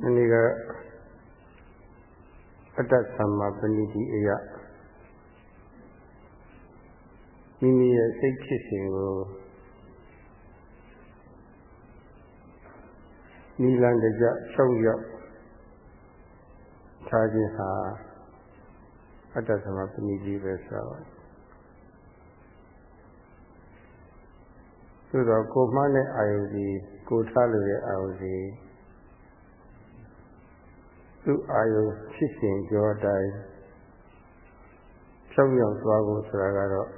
ဒီနေ့ကအတ္တသမ္မာပဏိတိအယမိမိရဲ့စိတ်ဖြစ်စဉ်ကိုနိလန်တကြ၆ရောက်ထားခြင်းဟာအတ္တသမပဏိတိပဲဆိုတော့သို့တော့ကိုမှန်းတဲ့အာယုဒီကိုထားလို့တဲ့အာယုဒီ သူ့အာယုဖြစ်စဉ်ကြောတိုင်းဖြောင်းရောက်သွားဖို့ဆိုတာကတော့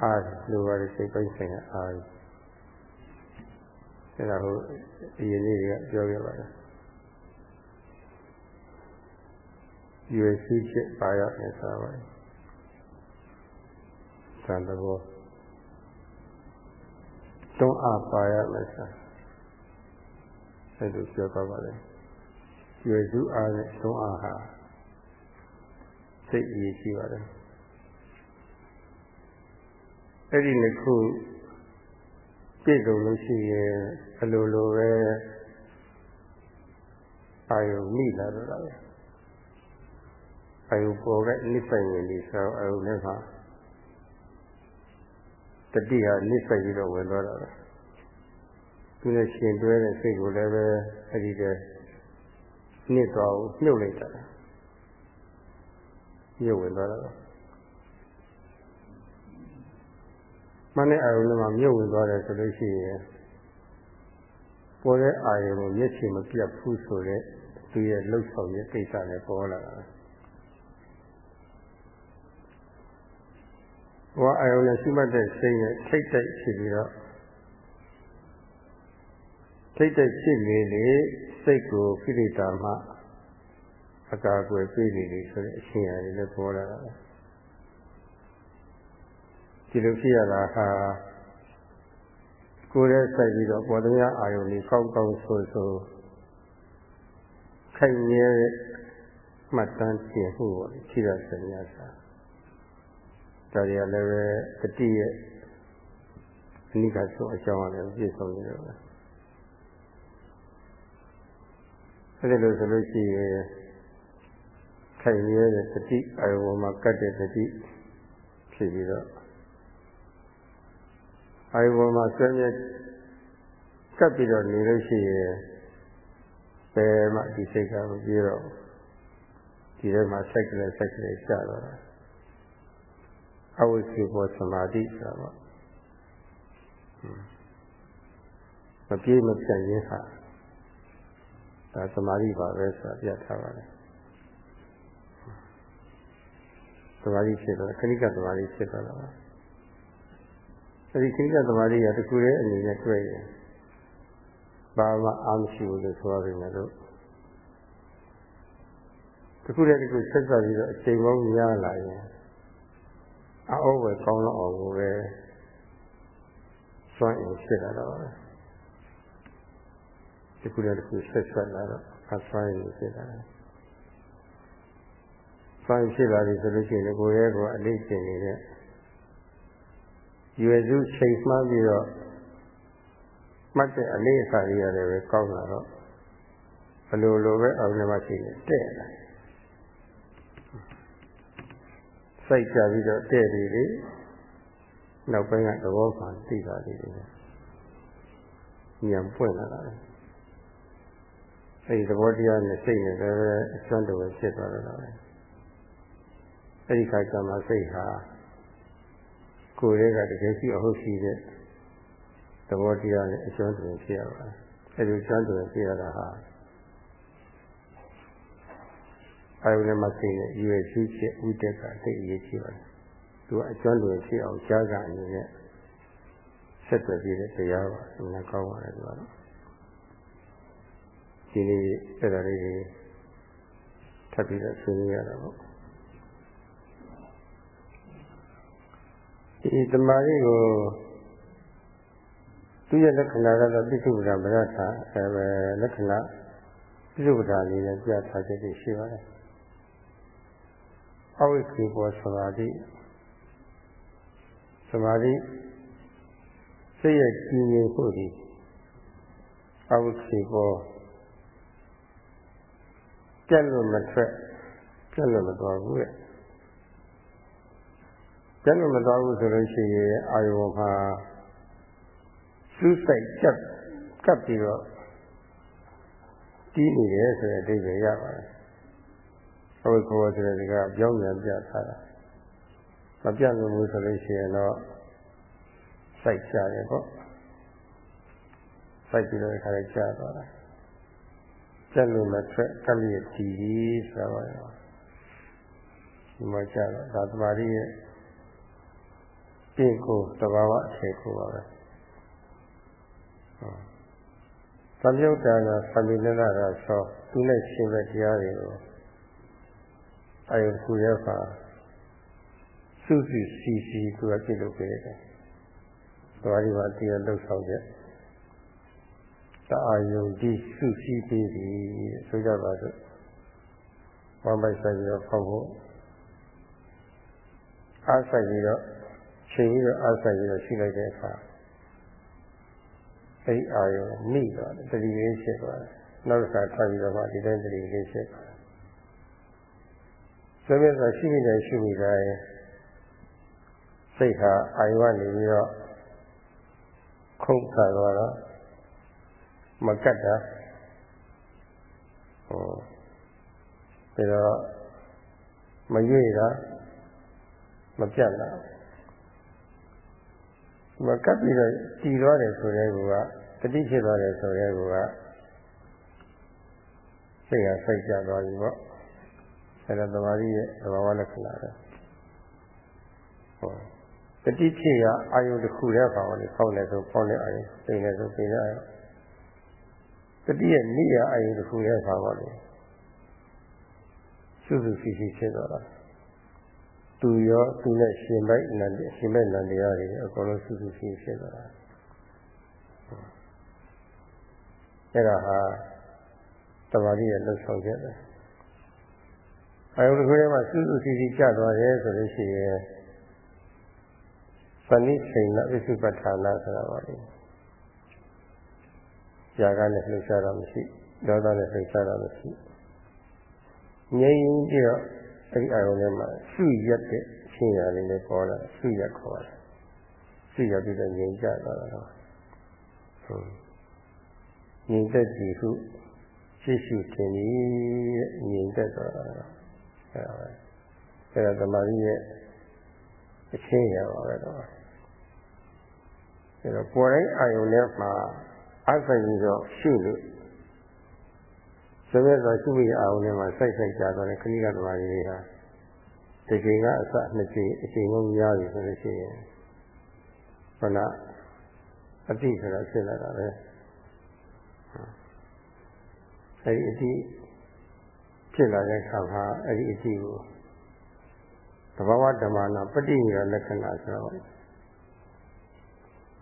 အာလိုပါတဲ့စိတ်ပိုင်းဆိုင်ရာအာအဲဒါကိုအရင်လေးကပြောခဲ့ပါတယ်ရွယ်ရှိချက်ပါရမယ်ဆိုပါယ်သံတဘောတွန်းအားပါရမယ်ဆို အဲလိုပြောသွားပါတယ်ရွယ်စုအားနဲ့တွန်းအားဟာစိတ်အရေးရှိပါတယ်အဲ့ဒီနှစ်ခုပြည့်စုံလို့ရှိရင်အလိုလိုပဲအာယုမိလာတော့တာပဲအာယုပေါ်ကနိစ္စဝင်ဒီဆိုအာယုလည်းမှာတတိဟာနိစ္စပြီးတော့ဝင်သွားတာပဲ သူနဲ့ရှင်တွဲတဲ့စိတ်ကိုလည်းပဲအဲ့ဒီတည်းနှစ်သွားကိုမြုပ်လိုက်တာမြုပ်ဝင်သွားတာပဲမနဲ့အာယုနဲ့မှမြုပ်ဝင်သွားတယ်ဆိုလို့ရှိရင်ပေါ်တဲ့အာယုကိုမျက်ခြေမပြတ်ဘူးဆိုတဲ့သူရဲ့လှုပ်ဆောင်ရဲ့ကိစ္စလည်းပေါ်လာတာဘောအာယုနဲ့ရှိမှတ်တဲ့စိတ်နဲ့ထိတ်တိုက်ဖြစ်ပြီးတော့ ထိတ်တိုက်ဖြစ်နေလေစိတ်ကိုခိရိတာမှအကာအကွယ်ပေးနေလေဆိုတဲ့အရှင်အရာတွေလည်းပေါ်လာတာဒီလိုဖြစ်ရတာဟာကိုယ်ရဲ့စိုက်ပြီးတော့ပေါ်တရားအာယုန်ကြီးကောင်းကောင်းဆိုဆိုခိုင်မြဲတဲ့မှတ်တမ်းကျင့်မှုပေါ့ခြေရစညာစာဒါတွေကလည်းပဲတတိရဲ့အနိကဆုံးအကြောင်းအရာပြည့်စုံနေတော့ပဲ အဲဒီလိုဆိုလို့ရှိရင်ခိုင်မြဲတဲ့တတိအာယုံမှာကတ်တဲ့တတိဖြစ်ပြီးတော့အာယုံမှာဆွဲမြဲကပ်ပြီးတော့နေလို့ရှိရင်ဘယ်မှဒီစိတ်ကမပြေတော့ဒီထဲမှာစိတ်ကလေးစိတ်ကလေးကျတော့အဝိစီဘောသမာဓိဆိုတာပေါ့မပြေမပြတ်ခြင်းဟာ ဒါသမာဓိပါပဲဆိုတာပြထားပါတယ်သမာဓိဖြစ်တော့ခဏိကသမာဓိဖြစ်တော့တာပါအဲဒီခဏိကသမာဓိကတခုရဲ့အနေနဲ့တွေ့ရင်ဘာမှအာမရှိဘူးလို့ဆိုရပေမဲ့လို့တခုတည်းတခုဆက်ဆက်ပြီးတော့အချိန်ပေါင်းများလာရင်အောဝယ်ကောင်းတော့အောင်ကိုပဲစွန့်ရင်ဖြစ်လာတော့တ ခုတည်းတခုဆက်ဆက်လာတော့အစွမ်းရင်ဖြစ်လာတယ်စွန့်ဖြစ်လာပြီဆိုလို့ရှိရင်ကိုယ်ရဲ့ကိုအလေးကျင့်နေတဲ့ရွယ်စုချိန်မှန်းပြီးတော့မှတ်တဲ့အလေးအစားတွေရတယ်ပဲကောင်းလာတော့ဘလိုလိုပဲအောင်နေမှရှိနေတဲ့လာစိတ်ကြပြီးတော့တဲ့ပြီလေနောက်ပိုင်းကသဘောမှန်သိတာလေးတွေဉာဏ်ပွင့်လာတာ အဲဒီသဘောတရားနဲ့စိတ်နဲ့လည်းအစွမ်းတော်ဖြစ်သွားတော့တယ်အဲဒီခါကျမှစိတ်ဟာကိုယ်ရဲ့ကတကယ်ရှိအဟုတ်ရှိတဲ့သဘောတရားနဲ့အစွမ်းတော်ဖြစ်ရပါတယ်အဲဒီအစွမ်းတော်ဖြစ်ရတာဟာအာယုန်မှာသိတဲ့ရွယ်ရှိချက်ဥဒက်ကသိအရေးကြီးပါတယ်သူကအကျွမ်းတော်ဖြစ်အောင်ကြားကအနေနဲ့ဆက်သွယ်ပြီးတဲ့တရားပါအမှန်ကောင်းပါတယ်သူကတော့ ဒီနေ့အဲ့ဒါလေးတွေထပ်ပြီးတော့ဆွေးနွေးရတာပေါ့ဒီတမာရီကိုသူရဲ့လက္ခဏာကတော့ပိစုပ္ပဒါမရတာအဲပဲလက္ခဏာပိစုပ္ပဒါလေးနဲ့ပြထားချက်တွေရှိပါတယ်အဝိခေဘောသမာဓိသမာဓိစိတ်ရဲ့ကြည်ငြိမ်ဖို့ဒီအဝိခေပေါ် ပြက်လို့မထွက်ပြက်လို့မတော်ဘူးတဲ့ပြက်လို့မတော်ဘူးဆိုလို့ရှိရင်အာယုံမှာစူးစိုက်ကြက်ကပ်ပြီးတော့တီးနေတယ်ဆိုတဲ့အဓိပ္ပာယ်ရပါတယ်အဝိခေပေါ်ဆိုတဲ့ကပြောင်းပြန်ပြထားတာမပြတ်လို့ဆိုလို့ရှိရင်တော့စိုက်ကြတယ်ပေါ့စိုက်ပြီးတော့ခါလေးကြာသွားတာ ကျက်လို့မထွက်ကပ်ရတီးဆိုတော့ဒီမှာကြာတော့ဒါသမာဓိရဲ့ပြင့်ကိုတဘာဝအခြေကိုပါပဲသံယုတ်တာကသံယုတ်နာကဆောသူနဲ့ရှင်တဲ့တရားတွေကိုအယုခုရဲ့ပါစုစုစီစီသူကပြုလုပ်ပေးတယ်။သွားဒီမှာတရားလှုပ်ဆောင်တဲ့ တအာယုံဒီစုစည်းပေးပြီဆိုကြပါစို့ဝမ်းပိုက်ဆိုင်ပြီးတော့ဖောက်ဖို့အားဆိုင်ပြီးတော့ချိန်ပြီးတော့အားဆိုင်ပြီးတော့ရှိလိုက်တဲ့အခါအဲဒီအာယုံမိတော့တတိလေးဖြစ်သွားတယ်နောက်တစ်ခါထပ်ပြီးတော့မှဒီတိုင်းတတိလေးဖြစ်သွားတယ်ဆိုပြီးတော့ရှိမိတယ်ရှိမိတယ်စိတ်ဟာအာယုံကနေပြီးတော့ခုန်ခါသွားတော့ မကတ်တာဟောပြီးတော့မရွေ့တာမပြတ်တာမကတ်ပြီးတော့တည်သွားတယ်ဆိုတဲ့ကူကတတိဖြစ်သွားတယ်ဆိုတဲ့ကူကစိတ်ကစိတ်ကြသွားပြီပေါ့အဲဒါသမာဓိရဲ့သဘာဝလက္ခဏာပဲဟောတတိဖြစ်ရအာယုတစ်ခုတည်းပါဝင်ပေါက်နေဆိုပေါက်နေအာယုပိနေဆိုပိနေအာယု တတိယနိယအာယုတစ်ခုလည်းပါပါလေစုစုစီစီဖြစ်သွားတာသူရောသူနဲ့ရှင်မိုက်နန္ဒရှင်မိုက်နန္တရားတွေအကုန်လုံးစုစုစီဖြစ်သွားတာအဲ့ဒါဟာသမာဓိရဲ့လှုပ်ဆောင်ချက်ပဲအာယုတစ်ခုထဲမှာစုစုစီစီကျသွားတယ်ဆိုလို့ရှိရင်သဏိစိန်နဝိသုပဋ္ဌာနာဆိုတာပါလေ ຢာကနဲ့လှုပ်ရှားတာမရှိဒေါသနဲ့လှုပ်ရှားတာမရှိငြိမ်ပြီးတော့အဲ့ဒီအာရုံထဲမှာစုရက်တဲ့အချင်းရာလေးနဲ့ပေါ်လာစုရက်ခေါ်တယ်စုရက်ပြီးတော့ငြိမ်ကြသွားတာဟုတ်ငြိမ်သက်ကြည့်ဟုရှိရှိတင်ပြီးငြိမ်သက်သွားတာအဲ့ဒါပဲအဲ့ဒါသမာဓိရဲ့အချင်းရာပါပဲတော့အဲ့တော့ပေါ်တိုင်းအာယုံထဲမှာ အဆိုင်ပြီးတော့ရှုလို့ဇဝဲဆိုရှုမိအောင်လည်းမှာစိုက်စိုက်ကြတော့လေခဏိကသမားကြီးတွေဟာဒီချိန်ကအစနှစ်ချိန်အချိန်လုံးများပြီဆိုလို့ရှိရင်ခဏအတိဆိုတာဖြစ်လာတာပဲအဲဒီအတိဖြစ်လာတဲ့အခါမှာအဲဒီအတိကိုသဘာဝဓမ္မနာပฏิနိရလက္ခဏာဆိုတော့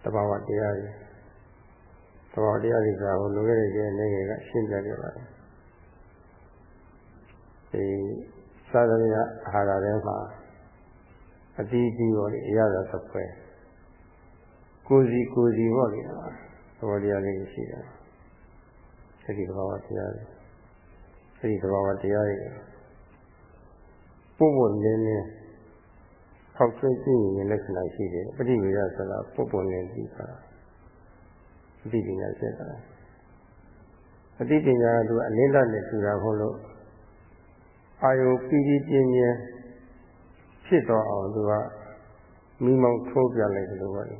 သဘာဝတရားတွေသ ဘောတရားတွေဆိုတာဟိုလိုခဲ့တဲ့ကျနေငယ်ကရှင်းပြခဲ့ပါတယ်ဒီသာသနာအာဟာရထဲမှာအတီးကြီးပေါ်လေအရသာသပွဲကိုစီကိုစီပေါ့လေသဘောတရားလေးရှိတယ်အဲဒီသဘောတရားတွေအဲဒီသဘောတရားတွေပုံပုံလင်းလင်းဟောက်ဆွေးကြည့်ရင်လက္ခဏာရှိတယ်ပဋိဝေဒဆိုတာပုံပုံလင်းကြည့်တာ အတိပညာဖြစ်တာအတိပညာကသူအလင်းလက်နဲ့ထူတာဟုတ်လို့အာယုပီတိပြင်းပြင်းဖြစ်တော့အောင်သူကမိမောင်းထိုးပြလိုက်တယ်လို့ပါလေ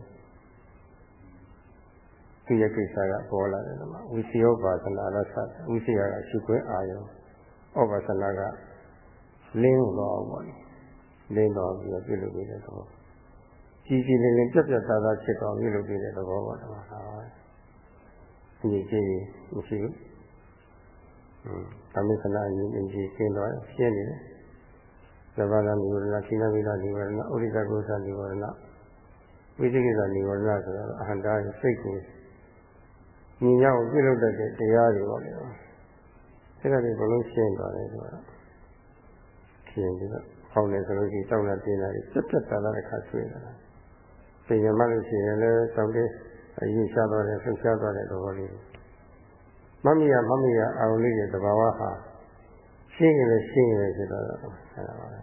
ဒီရကိစ္စကပေါ်လာတယ်ကွာဝိစီယောပါသနာရသဝိစီယကရှုခွင့်အာယုဩပါသနာကလင်းတော့အောင်ပါလေလင်းတော့ပြီးတော့ပြုလုပ်ပြီးတဲ့သဘောကြီးကြီးလင်းလင်းပြတ်ပြတ်သားသားဖြစ်တော့ပြုလုပ်ပြီးတဲ့သဘောပါတော့ဟာဒီ ကြီးမရှိဘူး။သမစ္စနာယဉ်ကြီးရှင်းတော့ရှင်းနေတယ်။သဘာဝနိဝရဏခိနမိလာနိဝရဏဥရိကကုသနိဝရဏဝိသိကိစ္စနိဝရဏဆိုတော့အဟန္တာစိတ်ကိုညီညာကိုပြုလုပ်တတ်တဲ့တရားတွေပေါ့လေ။အဲ့ဒါတွေဘလုံးရှင်းသွားတယ်ဆိုတာ။ရှင်းပြီးတော့ဟောင်းနေဆိုလို့ရှိရင်တောင်းတာတင်းတာတွေပြတ်ပြတ်သားသားတစ်ခါဆွေးနေတာ။ပြင်ရမှလို့ရှိရင်လည်းတောင်းတဲ့ အရင်ရှားသွားတယ်ဆွရှားသွားတဲ့သဘောလေး။ဟမမရမမရအာရုံလေးရဲ့သဘာဝဟာရှင်းရင်လည်းရှင်းရင်ဖြစ်တော့အဲ့ဒါပါပဲ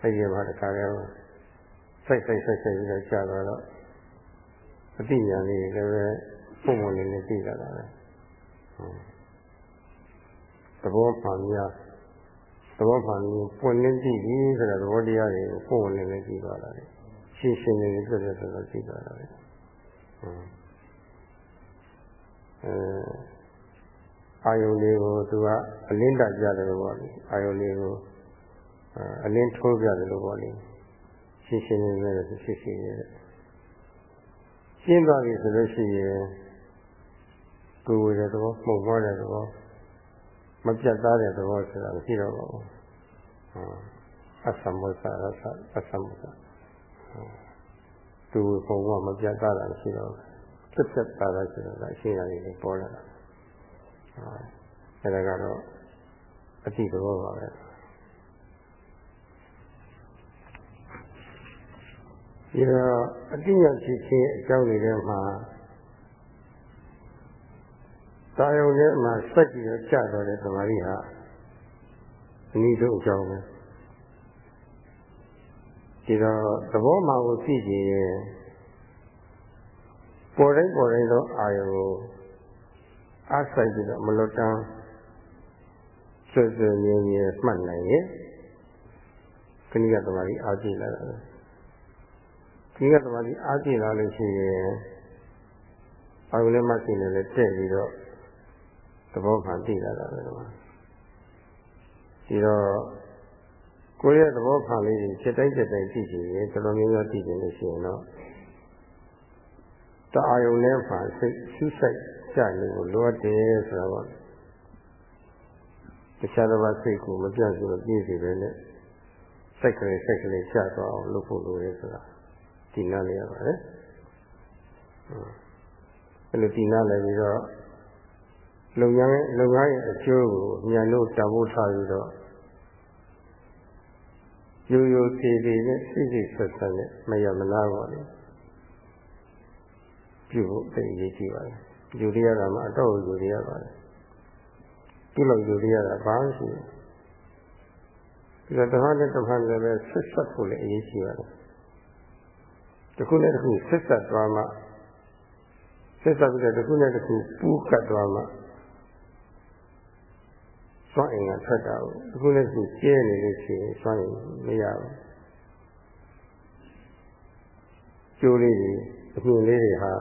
စိတ်ရပါတခါလဲစိုက်စိုက်စိုက်စိုက်ပြီးတော့ကြာတော့အတိညာလေးလည်းပဲပုံပုံလေးနဲ့သိကြတာပဲသဘောပါများသဘောပါမျိုးပွင့်လင်းကြည့်ပြီဆိုတော့သဘောတရားတွေကိုပုံပုံလေးနဲ့ကြည့်သွားတာလေရှင်းရှင်းလေးပြည့်ပြည့်စုံစုံကြည့်သွားတာလေ အဲအာယုန်လေးကိုသူကအလင်းတကြတယ်လို့ပေါ့လေအာယုန်လေးကိုအလင်းထိုးပြတယ်လို့ပေါ့လေရှင်းရှင်းလေးနဲ့ရှင်းရှင်းရဲ့ရှင်းသွားပြီဆိုလို့ရှိရင်ကိုယ်ဝေတဲ့သဘောမှုံသွားတဲ့သဘောမပြတ်သားတဲ့သဘောဆိုတာမရှိတော့ပါဘူးအသမုသရသအသမုသ သူပုံကမပြတ်သားတာမရှိတော့ဘူးပြတ်ပြတ်သားတာဆိုတော့အရှင်းအရာတွေပေါ်လာတာအဲဒါကတော့အတိသဘောပါပဲဒီတော့အတိညာဖြစ်ခြင်းအကြောင်းတွေထဲမှာတာယုံထဲမှာစက်ကြည့်ရကြတော့တဲ့သမာဓိဟာအနည်းဆုံးအကြောင်းပဲ ဒီတော့သဘောမှကိုသိကြရင်ပေါ်တိုင်းပေါ်တိုင်းသောအာယုံကိုအားဆိုင်ပြီးတော့မလွတ်တမ်းဆွေဆွေမြဲမြဲမှတ်နိုင်ရင်ခဏကသမာဓိအားကြည့်လာတာပဲခဏကသမာဓိအားကြည့်လာလို့ရှိရင်အာယုံနဲ့မှတ်ခြင်းနဲ့လည်းတဲ့ပြီးတော့သဘောခံသိလာတာပဲကွာဒီတော့ ကိုယ့်ရဲ့သဘောခံလေးတွေချက်တိုင်းချက်တိုင်းသိချင်ရင်တော်တော်များများသိချင်လို့ရှိရင်တော့တအာယုံနဲ့ပါစိတ်ဆူးဆိုင်ကြနေကိုလိုအပ်တယ်ဆိုတော့တခြားတစ်ပါးစိတ်ကိုမပြတ်စုမပြည့်စုံပဲနဲ့စိတ်ကလေးစိတ်ကလေးချသွားအောင်လုပ်ဖို့လိုတယ်ဆိုတာဒီနားလေးရပါတယ်အဲလိုဒီနားလည်းပြီးတော့လုံငန်းရဲ့လုံငန်းရဲ့အကျိုးကိုဉာဏ်တို့တံပိုးထားပြီးတော့ ရိုးရိုးသေးသေးနဲ့စိတ်စိတ်ဆက်ဆက်နဲ့မရမလားပါလေပြုဖို့သိအရေးကြီးပါတယ်ယူရရတာမှအတော့ယူရရပါတယ်ပြုလို့ယူရရတာဘာမှရှိဘူးဒီတော့တခါနဲ့တစ်ခါလည်းပဲဆက်ဆက်ဖို့လည်းအရေးကြီးပါတယ်တခုနဲ့တခုဆက်ဆက်သွားမှဆက်ဆက်ပြီးတော့တခုနဲ့တခုပူးကတ်သွားမှ စွန့်အင်ကထွက်တာကိုဒီခုလည်းခုကျဲနေလို့ရှိရင်စွန့်ရင်မရဘူးကျိုးလေးတွေအမြင်လေးတွေဟာ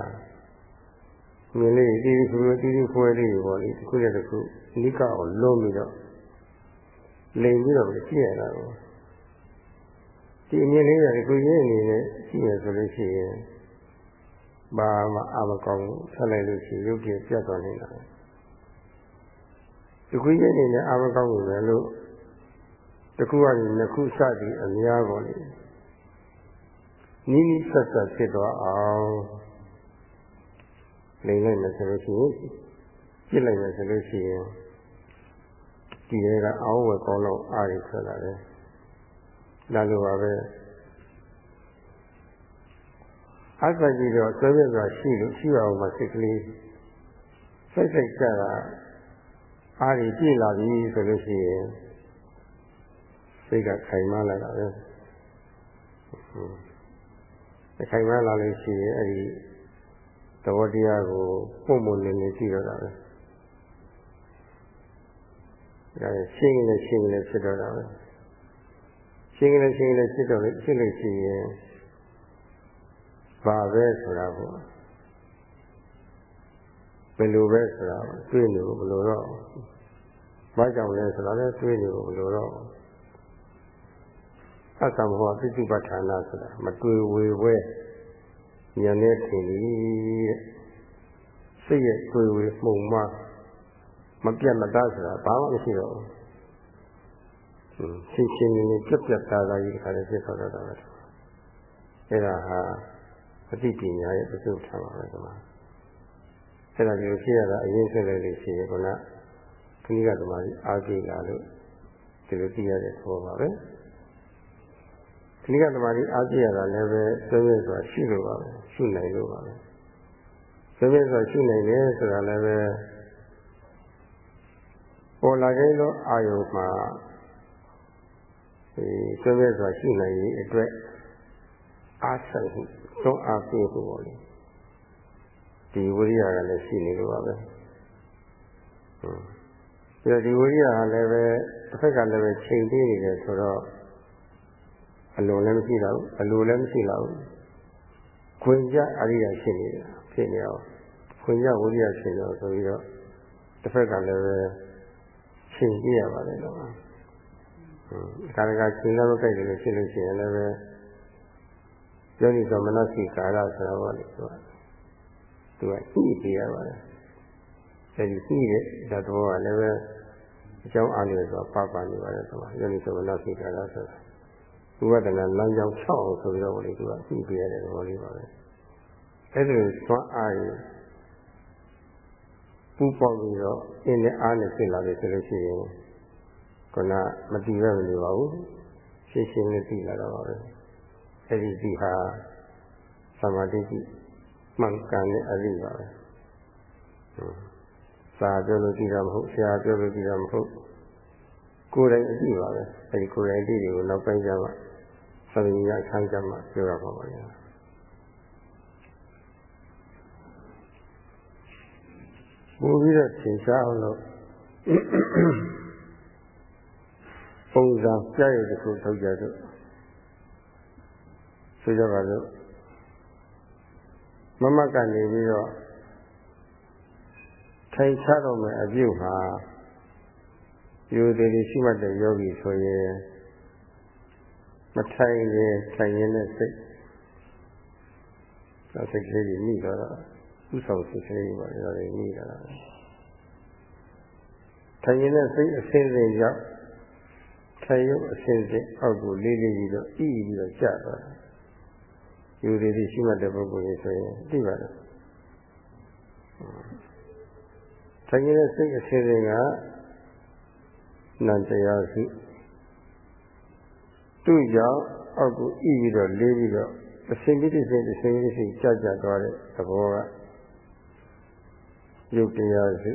မြင်လေးတီးခွေတီးခွေလေးတွေပေါ့လေဒီခုလည်းဒီခုနိကအောင်လုံးပြီးတော့လိန်ပြီးတော့ကြည့်ရတာကိုဒီအမြင်လေးကဒီခုရင်းအနေနဲ့ကြည့်ရဆိုလို့ရှိရင်ဘာမှအမကောင်းဘူးဆက်လိုက်လို့ရှိရင်ရုပ်ပြပြတ်သွားနေတာ တခုချင်းနေနဲ့အာမကောင်းလို့ပဲလို့တခုကနေနှစ်ခုစသည်အများပေါ်လေနိနိဆက်ဆက်ဖြစ်သွားအောင်လိမ့်လိုက်မယ်ဆိုလို့ရှိရင်ပြစ်လိုက်မယ်ဆိုလို့ရှိရင်ဒီရဲကအောင်းဝယ်ကောင်းတော့အားရထွက်လာတယ်လာလို့ပါပဲအစကြီးတော့ဆွဲပြစွာရှိလို့ရှိအောင်မစိတ်ကလေးစိတ်စိတ်ကြတာ အားကြီးပြည့်လာပြီဆိုလို့ရှိရင်စိတ်ကခိုင်မာလာတာပဲဟုတ်ခိုင်မာလာလို့ရှိရင်အဲ့ဒီသဘောတရားကိုပုံမနေနေကြည့်တော့တာပဲဒါရှင်းနေရှင်းနေဖြစ်တော့တာပဲရှင်းနေရှင်းနေဖြစ်တော့လို့ဖြစ်လို့ရှိရင်ဘာပဲဆိုတာပေါ့ဘယ်လိုပဲဆိုတာတွေးနေလို့မလို့တော့ ဘာကြောင့်လဲဆိုတာလည်းတွေးနေလို့မလို့တော့အတ္တဘောပိဋိပဋ္ဌာနာဆိုတာမတွေ့ဝေပွဲဉာဏ်နဲ့ထင်ပြီးတဲ့စိတ်ရဲ့တွေ့ဝေမှုံမမပြတ်မသားဆိုတာဘာမှမရှိတော့ဘူးရှင်းရှင်းလင်းလင်းပြတ်ပြတ်သားသားကြီးတခါလေးဖြစ်သွားတော့တာပဲအဲ့ဒါဟာအသိပညာရဲ့အကျိုးထားပါပဲဒီမှာအဲ့ဒါမျိုးဖြစ်ရတာအရင်ဆက်လိုက်လို့ရှိရင်ခုန ခဏကသမားကြီးအားကြည့်လာလို့ဒီလိုသိရတဲ့သဘောပါပဲခဏကသမားကြီးအားကြည့်ရတာလည်းပဲဆွေးနွေးဆိုတာရှိလို့ပါပဲရှိနိုင်လို့ပါပဲဆွေးနွေးဆိုတာရှိနိုင်တယ်ဆိုတာလည်းပဲပေါ်လာခဲ့သောအာယုမှာဒီဆွေးနွေးစွာရှိနိုင်ရေးအတွက်အားဆိုင်မှုသွန်အားပေးဖို့ပေါ့လေဒီဝိရိယကလည်းရှိနေလို့ပါပဲဟုတ် ပြီးတော့ဒီဝိရိယကလည်းပဲတစ်ဖက်ကလည်းပဲချိန်ပေးနေတယ်ဆိုတော့အလိုလည်းမရှိတော့ဘူးအလိုလည်းမရှိတော့ဘူးခွင့်ကြအရိယာဖြစ်နေတာဖြစ်နေအောင်ခွင့်ကြဝိရိယဖြစ်တော့ဆိုပြီးတော့တစ်ဖက်ကလည်းပဲချိန်ပြရပါတယ်တော့အခါတခါချိန်လို့ကြိုက်တယ်လို့ဖြစ်လို့ရှိရင်လည်းပဲယောနိသောမနစိကာရဆိုတာပေါ့လေသူကသူကညှိပြရပါတယ်အဲဒီညှိတဲ့ဓာတ်တော်ကလည်းပဲ အကြောင်းအားလျော်စွာပပနေပါတယ်သူကယောနိသောမနစိကာရဆိုတာဥပဒနာလမ်းကြောင်း၆အောင်ဆိုပြီးတော့လေသူကညှိပြရတဲ့သဘောလေးပါပဲအဲဒီလိုသွားအားရင်ပူပေါက်ပြီးတော့အင်းနဲ့အားနဲ့ဖြစ်လာပြီဆိုလို့ရှိရင်ကမတည်ရမလို့ပါဘူးရှင်းရှင်းလေးသိလာတော့ပါပဲအဲ့ဒီဒီဟာသမာဓိရှိမှန်ကန်တဲ့အရိပါပဲ စာပြောလို့ကြည့်တာမဟုတ်ဆရာပြောလို့ကြည့်တာမဟုတ်ကိုယ်တိုင်အကြည့်ပါပဲအဲ့ဒီကိုယ်တိုင်အကြည့်တွေကိုနောက်ပိုင်းကျမှသတိရအခန်းကျမှပြောရပါပါလေပို့ပြီးတော့သင်ရှားအောင်လို့ပုံစံပြရတဲ့ခုထုတ်ကြတော့ဆိုကြပါစို့မမကနေပြီးတော့ ထိုင်ချတော့မယ်အပြုတ်ဟာယူသည်ရှိမှတ်တဲ့ယောဂီဆိုရင်မထိုင်ရင်ထိုင်ရင်နဲ့စိတ်ဒါစိတ်ကလေးကြီးမိတော့ဥဆောင်စိတ်ကလေးပါလေဒါလေးမိတာထိုင်ရင်နဲ့စိတ်အစင်းစင်းရောက်ထိုင်ရုပ်အစင်းစင်းအောက်ကိုလေးလေးပြီးတော့ဤပြီးတော့ကျသွားတယ်ယူသည်ရှိမှတ်တဲ့ပုဂ္ဂိုလ်ကြီးဆိုရင်သိပါတယ် ထိုင်ရင်စိတ်အစင်းစင်းကနံတရားစုသူ့ကြောင့်အောက်ကိုဤပြီးတော့လေးပြီးတော့အစင်ပြီးတစ်စိတ်တစ်စိတ်တစ်စိတ်ကြာကြာသွားတဲ့သဘောကယုတ်တရားစု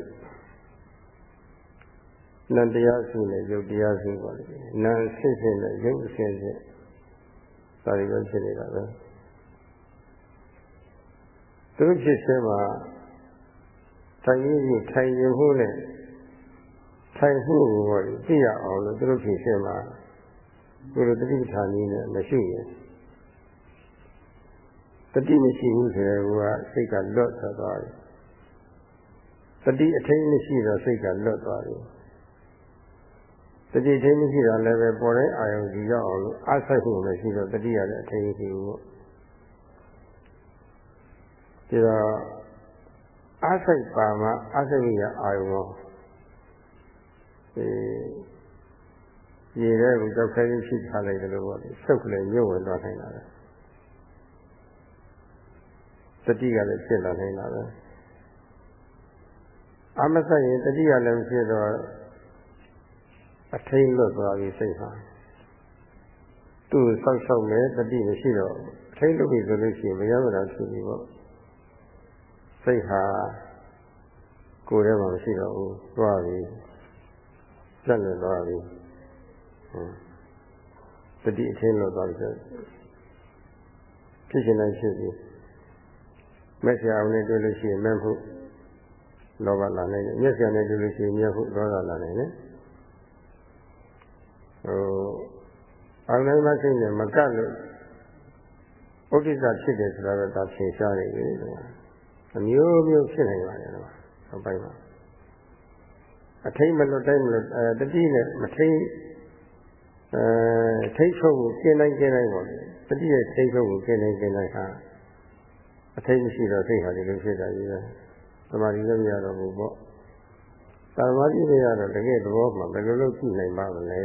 နံတရားစုနဲ့ယုတ်တရားစုပါလေနံစစ်စစ်နဲ့ယုတ်အစစ်စစ်ဒါတွေပဲဖြစ်နေတာပဲသူတို့ဖြစ်စဲမှာ ထိုင်ရည်ထိုင်ရင်မှုနဲ့ထိုင်မှုကိုဟောသိရအောင်လို့သူတို့ဖြစ်စဲမှာကိုလိုတတိပဌာနည်းနဲ့မရှိရင်တတိမရှိဘူးဆိုရင်ကစိတ်ကလွတ်သွားတယ်တတိအထိန်မရှိတော့စိတ်ကလွတ်သွားတယ်တတိထိန်မရှိတော့လည်းပဲပေါ်တဲ့အာယုံကြီးရောက်အောင်လို့အားဆိုင်မှုမရှိတော့တတိရတဲ့အထိန်ရှိဘူးပေါ့ဒီတော့ အားဆိုင်ပါမှအားဆိုင်ရအာယုံရောအဲရေထဲကိုကြောက်ခိုင်းရှိထားလိုက်တယ်လို့ပေါ့လေဆုပ်ကလေးညှို့ဝင်သွားနိုင်တာပဲတတိကလည်းဖြစ်လာနိုင်တာပဲအမဆက်ရင်တတိကလည်းဖြစ်တော့အထိန်လွတ်သွားပြီစိတ်ဟာသူ့ဆောက်ရှောက်မယ်တတိမရှိတော့အထိန်လွတ်ပြီဆိုလို့ရှိရင်မရမတာဖြစ်ပြီပေါ့ စိတ်ဟာကိုယ်ထဲမှာမရှိတော့ဘူးသွားပြီစက်နေသွားပြီတတိအထင်းလို့သွားပြီဖြစ်ရှင်တိုင်းဖြစ်ပြီမက်ဆရာအောင်နဲ့တွေ့လို့ရှိရင်မဲ့ဖို့လောဘလာနိုင်တယ်မျက်ဆရာနဲ့တွေ့လို့ရှိရင်မျက်ဖို့ဒေါသလာနိုင်တယ်ဟိုအောင်နိုင်မစိတ်နဲ့မကတ်လို့ဥဒိစ္စဖြစ်တယ်ဆိုတာကဒါဖြေရှားနေပြီ အမျိုးမျိုးဖြစ်နိုင်ပါတယ်တော့အပိုင်းမှာအထိမ့်မလွတ်တိုင်းမလွတ်အဲတတိနဲ့မထိမ့်အဲထိတ်ချုပ်ကိုကျင်းတိုင်းကျင်းတိုင်းပေါ့လေတတိရဲ့ထိတ်ချုပ်ကိုကျင်းတိုင်းကျင်းတိုင်းဟာအထိတ်မရှိတော့စိတ်ဟာဒီလိုဖြစ်တာကြီးပဲသမာဓိလည်းမရတော့ဘူးပေါ့သမာဓိလည်းရတော့တကယ်သဘောမှဘယ်လိုလုပ်ကြည့်နိုင်ပါမလဲ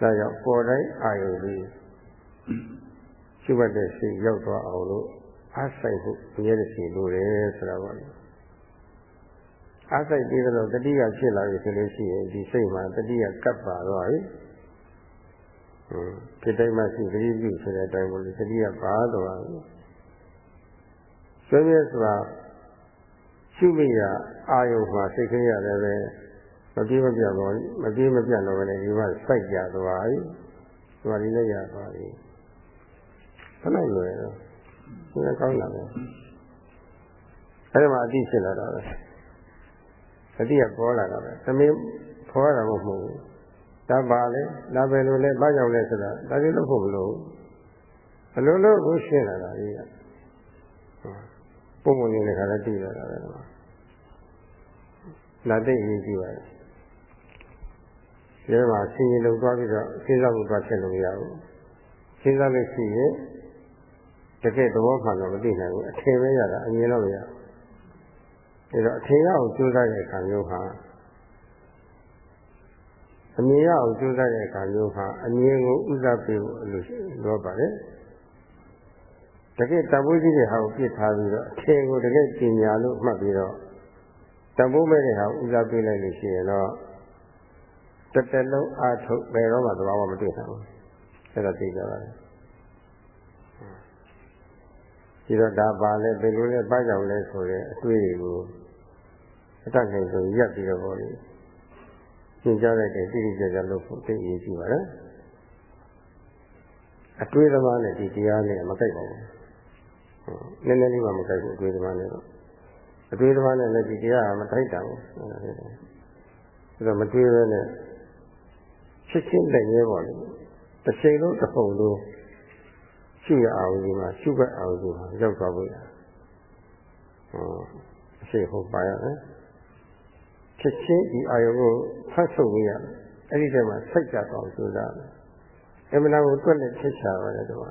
ဒါကြောင့်ပေါ်တိုင်းအာယုလေးရှိတ်တဲ့စိတ်ရောက်သွားအောင်လို့ အားဆိုင်ဖို့အမြဲတည်းလိုတယ်ဆိုတာပေါ့လေအားဆိုင်ပြီးတော့တတိယဖြစ်လာပြီဆိုလို့ရှိရင်ဒီစိတ်မှာတတိယကပ်ပါတော့ဟင်ဒီတိုင်းမှရှိသတိပြုဆိုတဲ့အတိုင်းကိုတတိယပါတော့ဆွေးမြဲဆိုတာရှုမိရအာယုမှာစိတ်ကလေးရတယ်ပဲမပြေးမပြတ်တော့မပြေးမပြတ်တော့လည်းဒီမှာစိုက်ကြသွားပြီဒီမှာဒီလည်းရသွားပြီခဏလွယ်တော့ ဒီကကောင်းလာတယ်အဲဒီမှာအတိဖြစ်လာတော့အတိကပေါ်လာတော့သမင်းခေါ်ရတာမဟုတ်ဘူးဒါပါလေဒါပဲလို့လဲဘာကြောင့်လဲဆိုတာဒါလေးလို့ဖို့မလို့အလိုလိုကိုရှင်းလာတာကြီးကပုံပုံနေတဲ့ခါလည်းတည်လာတာပဲလာသိအရေးကြီးပါတယ်ဒီမှာဆင်းရဲလုံသွားပြီးတော့စဉ်းစားမှုသွားဖြစ်လို့မရဘူးစဉ်းစားလို့ရှိရင် တကယ်သဘောမှန်တော့မသိနိုင်ဘူးအထင်ပဲရတာအမြင်တော့မရဘူးဒါတော့အထင်ရအောင်ကြိုးစားတဲ့အခါမျိုးဟာအမြင်ရအောင်ကြိုးစားတဲ့အခါမျိုးဟာအမြင်ကိုဥစားပေးဖို့အလိုလိုပါတယ်တကယ်တဘိုးကြီးတဲ့ဟာကိုပြစ်ထားပြီးတော့အထင်ကိုတကယ်ပညာလို့မှတ်ပြီးတော့တဘိုးမဲ့တဲ့ဟာကိုဥစားပေးလိုက်လို့ရှိရင်တော့တစ်သက်လုံးအားထုတ်ဘယ်တော့မှသဘာဝမတွေ့နိုင်ဘူးအဲ့ဒါသိကြပါလား ဒီတော့ဒါပါလဲဘယ်လိုလဲပါကြောင်လဲဆိုတဲ့အတွေ့တွေကိုအတတ်နိုင်ဆုံးရပ်ပြီးတော့ပေါ့လေသင်ကြားလိုက်တဲ့တိတိကျကျလုပ်ဖို့သိအရေးကြီးပါတယ်အတွေ့သမားနဲ့ဒီတရားနဲ့မကိုက်ပါဘူးနည်းနည်းလေးမှမကိုက်ဘူးအတွေ့သမားနဲ့တော့အတွေ့သမားနဲ့လည်းဒီတရားကမတိုက်တာဘူးအဲ့ဒါတော့မတွေ့ဘဲနဲ့ဖြစ်ချင်းလက်ရဲပါလေတစ်ချိန်လုံးတစ်ပုံလုံး ရှုရအောင်ဒီမှာရှုခွက်အောင်ဒီမှာရောက်သွားဖို့ရဟောအရှိဟုတ်ပါရတယ်ဖြစ်ချင်းဒီအာယုကိုဖတ်ဆုပ်ရရတယ်အဲ့ဒီတည်းမှာစိတ်ကြတော့ကြိုးစားတယ်အမှန်တော့တွက်လက်ဖြစ်ချပါတယ်တော့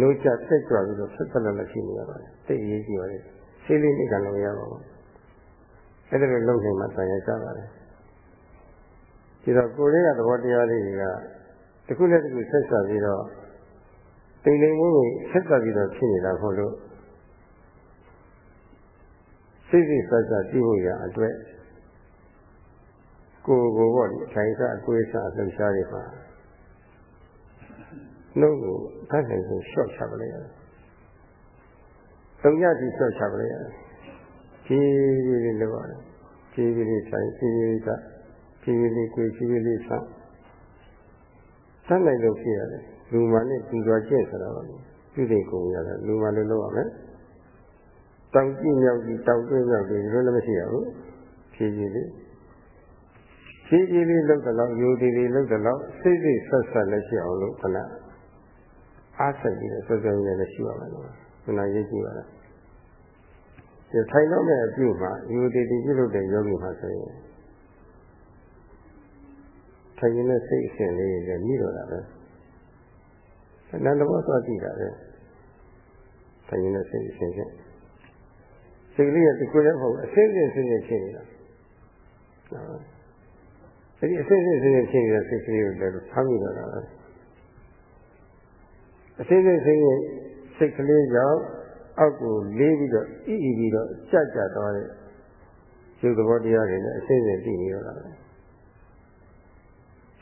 နိုးချစိတ်ကြွပြီးတော့ဆက်သက်လက်ရှိနေရပါတယ်သိအရေးကြီးပါတယ်ဆေးလေးနေကလုံးရပါဘူးအဲ့ဒါလိုလုံးနေမှတန်ရကြပါတယ်ဒီတော့ကိုယ်လေးကသဘောတရားလေးတွေကတစ်ခုနဲ့တစ်ခုဆက်ဆက်ပြီးတော့ တိမ်တိမ်မွေးမွေးဆက်ဆက်ပြီးတော့ဖြစ်နေတာဟုတ်လို့စိတ်စိတ်ဆက်ဆက်ကြည့်ဖို့ရအတွက်ကိုယ်ကိုပေါ့ဒီထိုင်စားအကွေးစားလှုပ်ရှားနေပါနှုတ်ကိုဖတ်နိုင်ဆုံးရှော့ချပလိုက်ရတယ်။သုံးရစီရှော့ချပလိုက်ရတယ်။ဖြည်းဖြည်းလေးလုပ်ရတယ်။ဖြည်းဖြည်းလေးဆိုင်ဖြည်းဖြည်းလေးကဖြည်းဖြည်းလေးကိုဖြည်းဖြည်းလေးဆောက်စမ်းနိုင်လို့ဖြစ်ရတယ် လူမှနဲ့ဒီတော်ကျင့်ဆိုတာပါပြုတဲ့ကိုရတယ်လူမှလည်းလုပ်ရမယ်တောင်ကြည့်မြောက်ကြည့်တောင်တွင်းမြောက်ကြည့်ဒီလိုလည်းမရှိရဘူးဖြည်းဖြည်းလေးဖြည်းဖြည်းလေးလုပ်တော့ယူတည်တည်လုပ်တော့စိတ်စိတ်ဆက်ဆက်လည်းရှိအောင်လို့ခဏအားဆက်ပြီးတော့ဆက်ဆက်နေလည်းရှိပါမယ်လို့ခဏရေးကြည့်ပါလားဒီထိုင်တော့မဲ့အပြုမှာယူတည်တည်ပြုလုပ်တဲ့ယောဂီမှာဆိုရင်ထိုင်နေတဲ့စိတ်အစဉ်လေးတွေမြည်တော့တာပဲ အနန္တဘောသွားကြည့်တာပဲထိုင်နေတဲ့စိတ်အစဉ်ချင်းစိတ်ကလေးကဒီကိုယ်လည်းမဟုတ်အစဉ်စဉ်စဉ်စဉ်ဖြစ်နေတာအဲဒီအစဉ်စဉ်စဉ်စဉ်ဖြစ်နေတဲ့စိတ်ကလေးကိုလည်းဖမ်းမိတော့တာပဲအစဉ်စဉ်စဉ်စဉ်စိတ်ကလေးကြောင့်အောက်ကိုလေးပြီးတော့ဣဣပြီးတော့ကြကြသွားတဲ့ရုပ်သဘောတရားတွေနဲ့အစဉ်စဉ်တည်နေတော့တာပဲ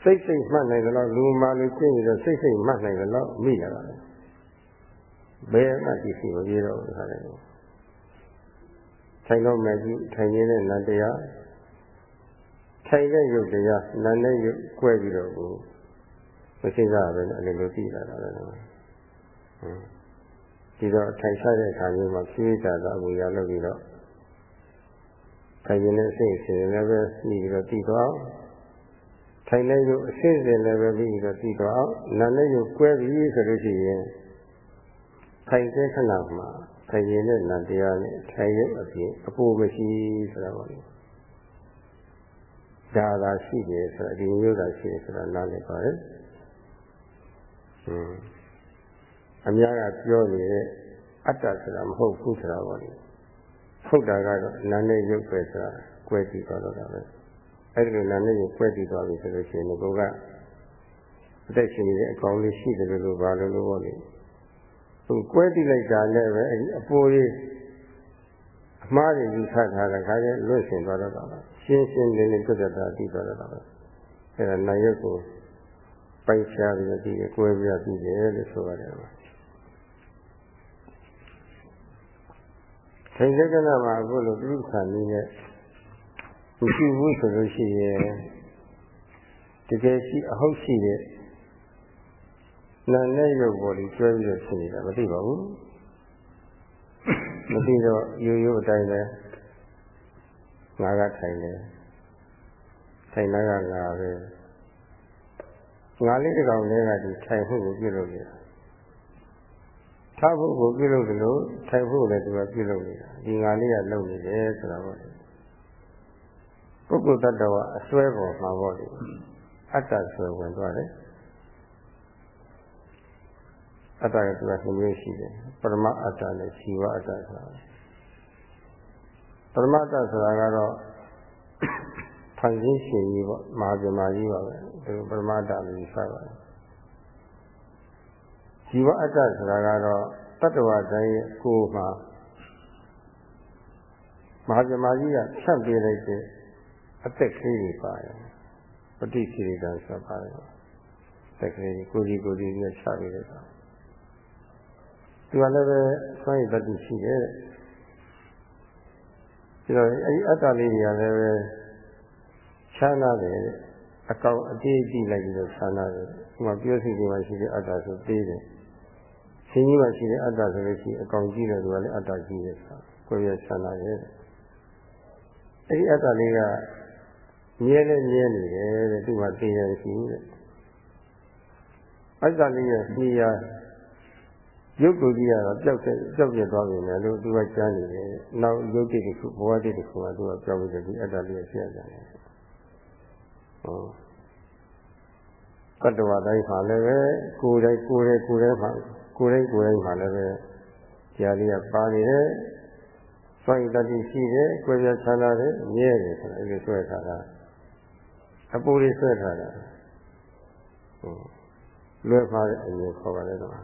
စိတ်စိတ်မှတ်နိုင်တယ်လို့လူမာလူကျင့်ပြီးတော့စိတ်စိတ်မှတ်နိုင်တယ်လို့မိလာတာဘယ်မှဒီစီမပြေတော့ဘူးခါတယ်ထိုင်တော့မယ်ကြီးထိုင်ရင်းနဲ့နန္တရားထိုင်တဲ့ရုပ်တရားနာနဲ့ရုပ်ကွဲပြီးတော့ကိုမစိစားပဲအဲ့လိုလိုသိလာတာပဲနော်ဒီတော့ထိုင်ဆိုင်တဲ့အခါမျိုးမှာဖြည်းတာသာအမူအရာလုပ်ပြီးတော့ထိုင်ရင်းနဲ့စိတ်အစဉ်လည်းပဲနှီးပြီးတော့တည်သွား ထိုင်တဲ့ရုပ်အစစ်စစ်လည်းပဲပြီးတော့ပြီးတော့နာနဲ့ရုပ်ကွဲပြီဆိုလို့ရှိရင်ထိုင်တဲ့ခဏမှာထိုင်ရင်နဲ့နာတရားနဲ့ထိုင်ရုပ်အပြင်အပူမရှိဆိုတာပေါ့လေဒါသာရှိတယ်ဆိုတာဒီမျိုးသာရှိတယ်ဆိုတာနားလည်ပါတယ်ဟွန်းအများကပြောနေတဲ့အတ္တဆိုတာမဟုတ်ဘူးဆိုတာပေါ့လေဟုတ်တာကတော့နာနဲ့ရုပ်ပဲဆိုတာကွဲကြည့်တော့တာပဲ အဲ့ဒီလိုနာမည်ကိုပွဲတည်သွားပြီဆိုလို့ရှိရင်ကိုကအသက်ရှင်နေတဲ့အကောင်လေးရှိတယ်လို့ဘာလို့လို့ပေါ့လေသူကွဲတည်လိုက်တာလည်းပဲအဲ့ဒီအပေါ်ကြီးအမှားတွေယူဆထားတာခါကျလွတ်ရှင်သွားတော့တာရှင်းရှင်းလင်းလင်းပြတ်ပြတ်သားတည်သွားတော့တာပဲအဲ့ဒါနာယုတ်ကိုပိုက်ချပြီးတော့ဒီကွဲပြားပြီးတယ်လို့ဆိုရတယ်ထိုင်လက္ခဏာမှာအခုလိုပြိခါနည်းနဲ့ မရှိဘူးဆိုလို့ရှိရင်တကယ်ရှိအဟုတ်ရှိတဲ့နာနဲ့ရုပ်ပေါ်လေးကျွဲပြီးတော့ဖြစ်နေတာမသိပါဘူးမသိတော့ရိုးရိုးအတိုင်းပဲငါကထိုင်တယ်ထိုင်တာကငါပဲငါလေးတစ်ကောင်လေးကဒီထိုင်ဖို့ကိုပြုလုပ်နေတာထားဖို့ကိုပြုလုပ်တယ်လို့ထိုင်ဖို့လည်းသူကပြုလုပ်နေတာဒီငါလေးကလုပ်နေတယ်ဆိုတာ ပေါ့ပုဂ္ဂိုလ်တ attva အစွဲပေါ်မှာပေါ့လေအတ္တဆွဲဝင်သွားတယ်အတ္တကသူကနှမျိုးရှိတယ်ပရမအတ္တနဲ့ဇီဝအတ္တဆိုတာပရမအတ္တဆိုတာကတော့ဖန်ဆင်းရှင်ကြီးပေါ့မဟာဇမကြီးပါပဲဒီပရမတ္တလို့ဆိုပါတယ်ဇီဝအတ္တဆိုတာကတော့တတ္တဝါတိုင်းရဲ့ကိုယ်မှာမဟာဇမကြီးကဖြတ်ပေးလိုက်တဲ့ အသက်ကလေးတွေပါတယ်ပฏิကိရိတာဆိုတာပါတယ်သက်ကလေးကိုကြီးကိုကြီးနဲ့ချပေးလိုက်တာသူကလည်းပဲဆွမ်းရည်တတိရှိတယ်ဒီတော့အဲဒီအတ္တလေးတွေကလည်းပဲချမ်းသာတယ်အကောင်အတေးကြည့်လိုက်ပြီးတော့ချမ်းသာတယ်ဒီမှာပြောစီဒီမှာရှိတဲ့အတ္တဆိုသေးတယ်ရှင်ကြီးမှာရှိတဲ့အတ္တဆိုလို့ရှိရင်အကောင်ကြည့်တယ်သူကလည်းအတ္တကြည့်တယ်ဆိုတာကိုယ်ရချမ်းသာတယ်အဲဒီအတ္တလေးက မြဲလဲမြဲနေတယ်တဲ့သူကသိရရှိဘူးတဲ့အတ္တလေးရဲ့နေရာရုပ်ကိုကြည့်ရတော့ပျောက်တဲ့ပျောက်ပြသွားပြီလေလို့သူကကြားနေတယ်နောက်ရုပ်တည်တစ်ခုဘဝတည်တစ်ခုကသူကပြောပြီးဒီအတ္တလေးရဲ့ဖြစ်ရတယ်ဟောတတ္တဝါတိုင်းမှာလည်းပဲကိုယ်တိုင်းကိုယ်တိုင်းကိုယ်တိုင်းမှာကိုယ်တိုင်းကိုယ်တိုင်းမှာလည်းပဲကြားလေးကပါနေတယ်စွန့်ရည်တတိရှိတယ်၊ကိုယ်ပြချမ်းသာတယ်၊မြဲတယ်ဆိုတာအဲဒီဆွဲထားတာ အပူလေးဆွဲထားတာဟုတ်လွယ်ပါတဲ့အမြင်ခေါ်ပါလေတော့ဒါ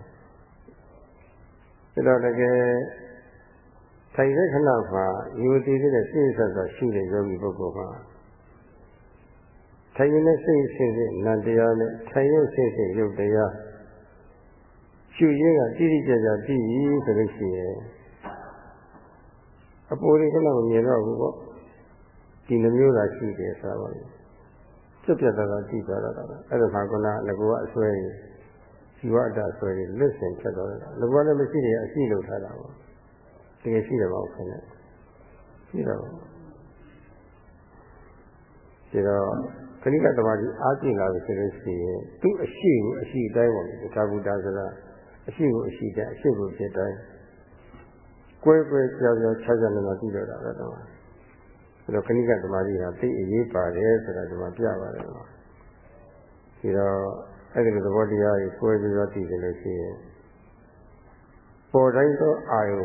တော့တကယ်ထိုင်တဲ့ခဏမှာယူတည်တဲ့စိတ်ဆက်ဆက်ရှိတဲ့ယောဂီပုဂ္ဂိုလ်မှာထိုင်နေတဲ့စိတ်စိတ်စိတ်နံတရားနဲ့ထိုင်ရုပ်စိတ်စိတ်ရုပ်တရားရှုရင်းကတိတိကျကျသိပြီဆိုလို့ရှိရင်အပေါ်လေးကတော့မြင်တော့ဘူးပေါ့ဒီနှမျိုးသာရှိတယ်ဆိုတာပါ ပြက်ပြက်သားသားသိသွားတော့တာအဲ့ဒါမှကငါငကူကအစွဲကြီးဇီဝအတ္တအစွဲကြီးလွတ်စင်ဖြစ်သွားတာငကူကလည်းမရှိတယ်အရှိလို့ထားတာပေါ့တကယ်ရှိတယ်ပေါ့ခင်ဗျရှိတော့ဒီတော့ခဏကတမာကြီးအားကျင်လာပြီဆိုလို့ရှိရင်သူ့အရှိကိုအရှိတိုင်းပေါ့သာဘုဒ္ဓဆိုတာအရှိကိုအရှိတိုင်းအရှိကိုဖြစ်တိုင်းကွဲကွဲကြောင်ကြောင်ခြားခြားနေမှသိတော့တာပဲတော့ အဲတော့ခဏိကသမာဓိဟာသိအရေးပါတယ်ဆိုတာဒီမှာပြပါတယ်တော့ဒီတော့အဲ့ဒီသဘောတရားကိုကွဲပြီးတော့သိတယ်လို့ရှိရင်ပေါ်တိုင်းသောအာယု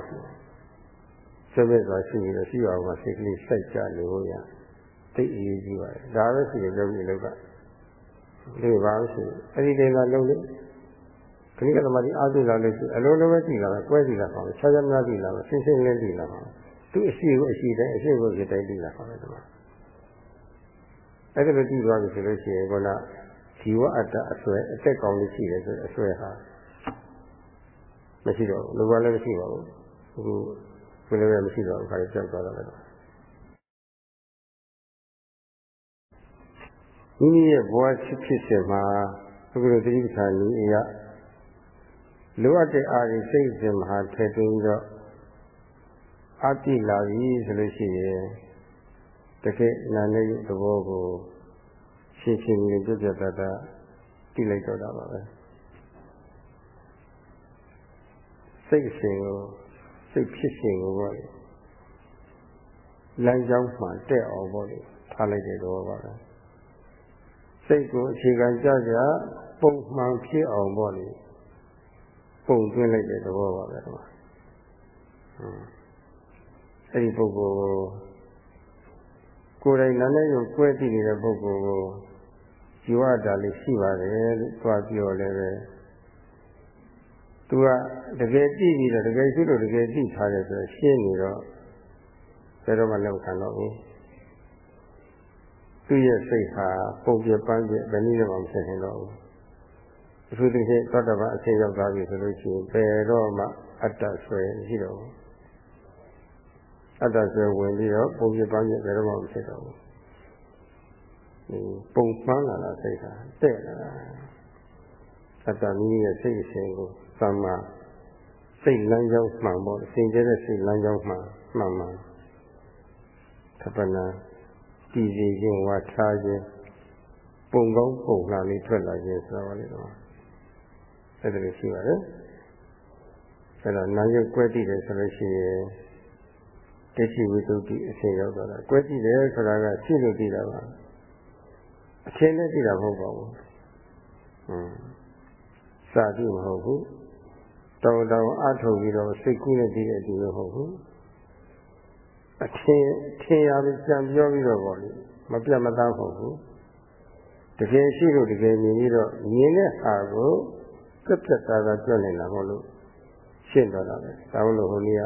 စက်မဲ့စွာရှိပြီးတော့ရှိအောင်မှစိတ်ကလေးစိုက်ကြလို့ရသိအရေးကြီးပါတယ်ဒါပဲရှိတယ်လုပ်ပြီးလောက်ကဒီပါရှိအဲ့ဒီတင်ကလုံးလေးခဏကသမารီအားသိလာလို့ရှိအလုံးလုံးပဲကြည့်လာတယ်ကွဲကြည့်လာပါမယ်ခြားခြားများကြည့်လာပါရှင်းရှင်းလင်းကြည့်လာပါ သူအရှိကိုအရှိတိုင်းအရှိကိုဖြစ်တိုင်းကြည့်လာပါမယ်ဒီမှာအဲ့ဒါလိုကြည့်သွားပြီဆိုလို့ရှိရင်ကောနာဇီဝအတ္တအစွဲအသက်ကောင်းလေးရှိတယ်ဆိုအစွဲဟာမရှိတော့ဘူးလူကလည်းမရှိပါဘူးအခုဘယ်လိုလဲမရှိတော့ဘူးခါရပြောက်သွားတော့လည်းမိမိရဲ့ဘဝဖြစ်ဖြစ်စဉ်မှာအခုလိုတိပ္ပာနည်းအရာလိုအပ်တဲ့အာရုံစိတ်စဉ်မှာထည့်သွင်းပြီးတော့ အတိလာပြီဆိုလို့ရှိရင်တကယ်နာနဲ့ရုပ်သဘောကိုရှင်းရှင်းလင်းပြပြတတ်တာသိလိုက်တော့တာပါပဲစိတ်ရှင်ကိုစိတ်ဖြစ်ရှင်ကိုပေါ့လေလမ်းကြောင်းမှတက်အောင်ပေါ့လေထားလိုက်တဲ့တော့ပါပဲစိတ်ကိုအခြေခံကြကြပုံမှန်ဖြစ်အောင်ပေါ့လေပုံသွင်းလိုက်တဲ့သဘောပါပဲတော့ အဲ့ဒီပုဂ္ဂိုလ်ကိုကိုယ်တိုင်နာနဲ့ရုပ်ကွဲတည်နေတဲ့ပုဂ္ဂိုလ်ကိုဇီဝတာလေးရှိပါတယ်လို့သွားပြောလည်းပဲသူကတကယ်ကြည့်ပြီးတော့တကယ်ရှိလို့တကယ်ကြည့်ထားတယ်ဆိုရှင်းနေတော့ဘယ်တော့မှလက်ခံတော့ဘူးသူ့ရဲ့စိတ်ဟာပုံပြပန်းပြဘယ်နည်းမှမဖြစ်နိုင်တော့ဘူးအထူးသဖြင့်သောတပန်အဆင့်ရောက်သွားပြီဆိုလို့ရှိရင်ဘယ်တော့မှအတ္တဆွဲရှိတော့ဘူး အတ္တဆွဲဝင်ပြီးတော့ပုံပြပန်းပြဘယ်တော့မှမဖြစ်တော့ဘူးဒီပုံမှန်လာတာစိတ်ဟာတဲ့လာတာအတ္တမိမိရဲ့စိတ်အစဉ်ကိုသမ္မာစိတ်လမ်းကြောင်းမှန်ပေါ့အစဉ်ကျတဲ့စိတ်လမ်းကြောင်းမှန်မှန်မှန်သဗ္ဗနာတည်စီခြင်းဝါထားခြင်းပုံကောင်းပုံလှလေးထွက်လာခြင်းဆိုတော့လေတော့အဲ့ဒါလိုရှိပါတယ်အဲ့တော့နာယုတ်ကွဲတည်တယ်ဆိုလို့ရှိရင် ဒိဋ္ဌိဝိသုဒ္ဓိအစဉ်ရောက်သွားတာကွဲတည်တယ်ဆိုတာကရှိလို့တည်တာပါအချင်းနဲ့တည်တာမဟုတ်ပါဘူးဟွန်းစာတိမဟုတ်ဘူးတောင်းတောင်းအထုတ်ပြီးတော့စိတ်ကူးနဲ့တည်တဲ့အတူမဟုတ်ဘူးအထင်ထင်ရပြီးကြံပြောပြီးတော့ပေါ့လေမပြတ်မသားဟုတ်ဘူးတကယ်ရှိလို့တကယ်မြင်ပြီးတော့မြင်တဲ့ဟာကိုပြတ်ပြတ်သားသားပြောနေတာမဟုတ်လို့ရှင်းတော့တာပဲဒါလို့ဟိုနေ့က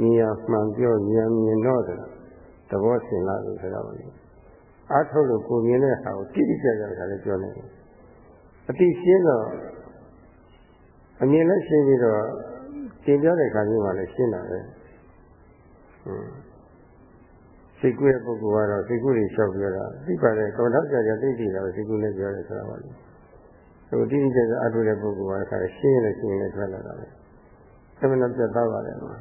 မြင်ရမှန်ပြောဉာဏ်မြင်တော့တယ်သဘောရှင်းလာလို့ဆိုတော့လေအားထုတ်လို့ကိုမြင်တဲ့ဟာကိုတိတိကျကျတခါလေးပြောနေတယ်အတိရှင်းတော့အမြင်နဲ့ရှင်းပြီးတော့တင်ပြတဲ့ခါမျိုးမှလည်းရှင်းတာပဲဟွန်းစိတ်ကူးရဲ့ပုဂ္ဂိုလ်ကတော့စိတ်ကူးတွေလျှောက်ပြောတာသိပါတယ်ကောထောက်ကြကြသိသိတာစိတ်ကူးနဲ့ပြောတယ်ဆိုတာပါလေဟိုတိတိကျကျအထုတဲ့ပုဂ္ဂိုလ်ကခါရှင်းရရှင်းနေထွက်လာတာပဲအဲ့မနဲ့ပြတ်သားပါတယ်မှာ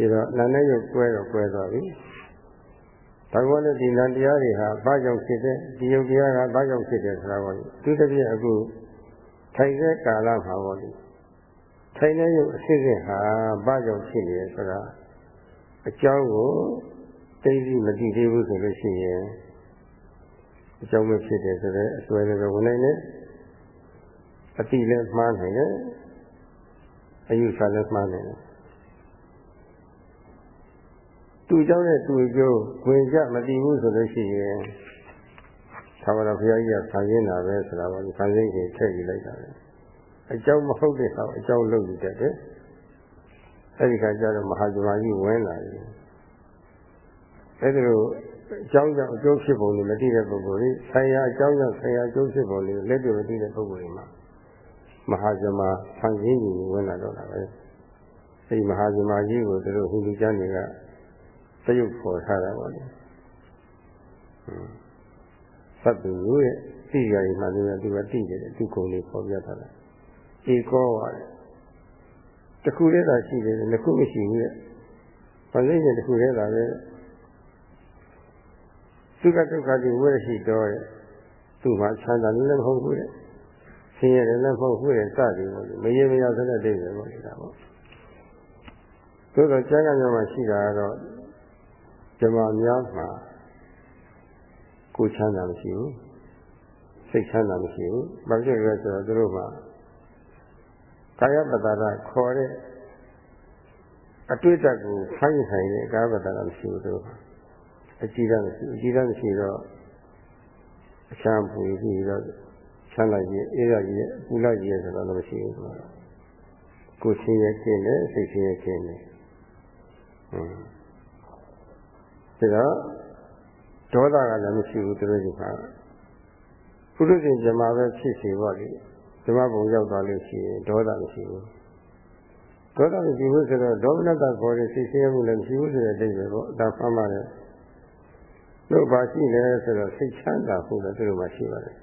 ဒီတော့နာနဲ့ရုပ်ကွဲတော့ကွဲသွားပြီဘာလို့လဲဒီနံတရားတွေဟာဘာကြောင့်ဖြစ်တဲ့ဒီယုတ်တရားကဘာကြောင့်ဖြစ်တယ်ဆိုတာပါလေသူတစ်ပြည့်အခုထိုင်တဲ့ကာလမှာပါလေထိုင်တဲ့ရုပ်အစစ်စစ်ဟာဘာကြောင့်ဖြစ်နေလဲဆိုတာအကြောင်းကိုသိသိမသိသေးဘူးဆိုလို့ရှိရင်အကြောင်းမဖြစ်တယ်ဆိုတော့အစွဲလည်းဝင်နိုင်တယ်အတိလည်းမှားနိုင်တယ်အယူဆလည်းမှားနိုင်တယ် သူเจ้าနဲ့သူအကျိုးဝင်ကြမတည်ဘူးဆိုလို့ရှိရင်သာဝရဘုရားကြီးကဆံရင်းတာပဲဆိုတာပါဆံရင်းကြီးထည့်ယူလိုက်တာပဲအကြောင်းမဟုတ်တဲ့ဟာအကြောင်းလုပ်ယူတတ်တယ်အဲဒီခါကျတော့မဟာဇမကြီးဝင်လာတယ်အဲဒီလိုအကြောင်းကြောင့်အကျိုးဖြစ်ပုံတွေမသိတဲ့ပုဂ္ဂိုလ်တွေဆရာအကြောင်းကြောင့်ဆရာအကျိုးဖြစ်ပုံတွေလက်တွေ့မသိတဲ့ပုဂ္ဂိုလ်တွေမှာမဟာဇမဆံရင်းကြီးဝင်လာတော့တာပဲအဲဒီမဟာဇမကြီးကိုသူတို့ဟိန္ဒူကျမ်းတွေက သရုပ်ခေါ်ထားတာပေါ့လေသတ္တုရဲ့သိရည်မှလည်းသူကသိတယ်သူကုံလေးပေါ်ပြထားတာဧကောပါတယ်တခုတည်းသာရှိတယ်နှစ်ခုမရှိဘူးရဲ့။ဘာလို့လဲတခုတည်းသာပဲ။သုခဒုက္ခတိဝိရရှိတော်တဲ့သူ့မှာချမ်းသာလည်းမဟုတ်ဘူးတဲ့။ဆင်းရဲလည်းမဟုတ်ဘူးတဲ့စသည်ပေါ့လေ။မရေမရဆိုတဲ့အိဗယ်ပေါ့လေဒါပေါ့။သို့တော့ကျမ်းဂန်မှာရှိတာကတော့ ဓမ္မများမှာကိုချမ်းသာမရှိဘူး။စိတ်ချမ်းသာမရှိဘူး။ဘာဖြစ်လဲဆိုတော့သူတို့မှာကာယပတ္တရခေါ်တဲ့အတွေ့အကြုံကိုဖိုင်းဆိုင်တဲ့ကာယပတ္တရမရှိဘူးသူအကြည့်ရမရှိအကြည့်ရမရှိတော့အချမ်းပူပြီးတော့ချမ်းသာကြီးအေးရကြီးပူလာကြီးဆိုတော့လည်းမရှိဘူးကိုယ်ချင်းရဲ့ကျင်းတယ်စိတ်ချင်းရဲ့ကျင်းတယ်ဟွန်း ဒါတော့ဒေါသကလည်းမရှိဘူးသူတို့ကပုရုဇဉ်ဇမာပဲဖြစ်စီပေါ့လေဓမ္မဘုံရောက်သွားလို့ရှိရင်ဒေါသမရှိဘူးဒေါသမရှိဘူးဆိုတော့ဒေါမနတခေါ်တဲ့စိတ်ဆင်းရဲမှုလည်းမရှိဘူးဆိုတဲ့အဓိပ္ပာယ်ပေါ့ဒါဖမ်းပါတယ်တို့ဘာရှိလဲဆိုတော့စိတ်ချမ်းသာဖို့လည်းသူတို့မှရှိပါတယ်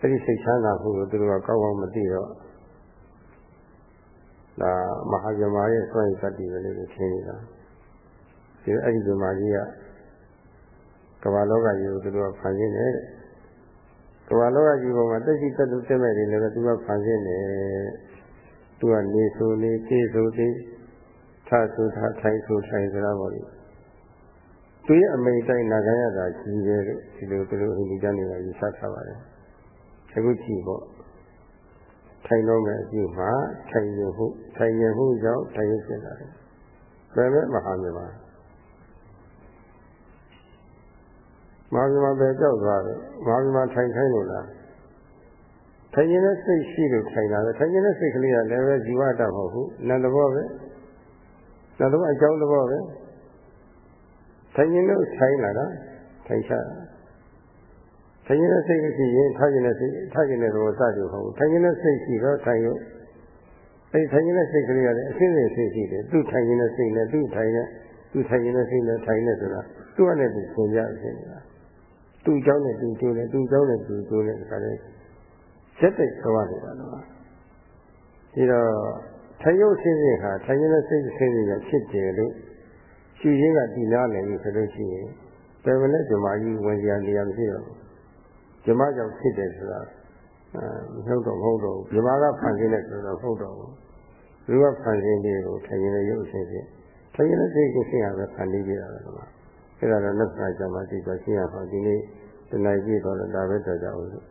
အဲဒီစိတ်ချမ်းသာဖို့ကိုသူတို့ကကောင်းကောင်းမသိတော့ဒါမဟာဇမာရဲ့စွန့်ရည်တတိပဲလို့ထင်နေတာ ဒီအဲ့ဒီဇမာကြီးကကမ္ဘာလောကကြီးကိုသူတို့ကဖန်ဆင်းတယ်ကမ္ဘာလောကကြီးပေါ်မှာတက်ရှိတက်သူတက်မဲ့တွေလည်းသူကဖန်ဆင်းတယ်သူကနေဆိုနေကေဆိုသေးထဆိုထထိုင်ဆိုထိုင်ကြတာပေါ့လေသူရဲ့အမိန်တိုင်းနာခံရတာကြီးတယ်လို့ဒီလိုသူတို့ဟိန္ဒူကျမ်းတွေကယူဆထားပါတယ်အခုကြည့်ပေါ့ထိုင်တော့မဲ့အကျိုးမှာထိုင်ရမှုထိုင်ရမှုကြောင့်ထိုင်ရဖြစ်လာတယ်ဘယ်မဲ့မဟာမြတ်ပါ မဟာမြတ်ပဲကြောက်သွားတယ်မဟာမြတ်ထိုင်ခိုင်းလို့လားထိုင်နေတဲ့စိတ်ရှိလို့ထိုင်တာပဲထိုင်နေတဲ့စိတ်ကလေးကလည်းပဲဇီဝတမဟုတ်ဘူးနတ်သဘောပဲနတ်သဘောအကြောင်းသဘောပဲထိုင်နေလို့ထိုင်လာတာထိုင်ချထိုင်နေတဲ့စိတ်ရှိရင်ထားခြင်းနဲ့စိတ်ထားခြင်းနဲ့သဘောစကြဟုတ်ထိုင်ခြင်းနဲ့စိတ်ရှိတော့ထိုင်ရုပ်အအဲဒီထိုင်နေတဲ့စိတ်ကလေးကလည်းအစစ်အစစ်စိတ်ရှိတယ်သူ့ထိုင်နေတဲ့စိတ်နဲ့သူ့ထိုင်တဲ့သူ့ထိုင်နေတဲ့စိတ်နဲ့ထိုင်နေဆိုတာသူ့အနေနဲ့သူသင်ကြဖြစ်နေတာ သူ့เจ้าနဲ့သူ့ကျိုးနဲ့သူ့เจ้าနဲ့သူ့ကျိုးနဲ့ဒါလည်းစက်တိတ်သွားနေတာတော့ဒီတော့ထိုင်ရုပ်ဆင်းရဲဟာထိုင်နေတဲ့စိတ်ဆင်းရဲကဖြစ်တယ်လို့ရှုရင်းကတည်နာနေပြီဆိုလို့ရှိရင်ဘယ်မလဲဇမားကြီးဝင်ကြနေရမရှိတော့ဘူးဇမားကြောင့်ဖြစ်တယ်ဆိုတာအဲမဟုတ်တော့မဟုတ်တော့ဘူးဇမားကဖန်ဆင်းတယ်ဆိုတော့မဟုတ်တော့ဘူးလူကဖန်ဆင်းတယ်ကိုထိုင်နေတဲ့ရုပ်ဆင်းရဲထိုင်နေတဲ့စိတ်ကိုဆင်းရပဲဖန်တီးပြတာပဲကွာ အဲ့ဒါတော့လက်စာကြမှာဒီတော့ရှင်းရပါဒီနေ့တဏှာကြည့်တော့ဒါပဲတော့ကြအောင်လို့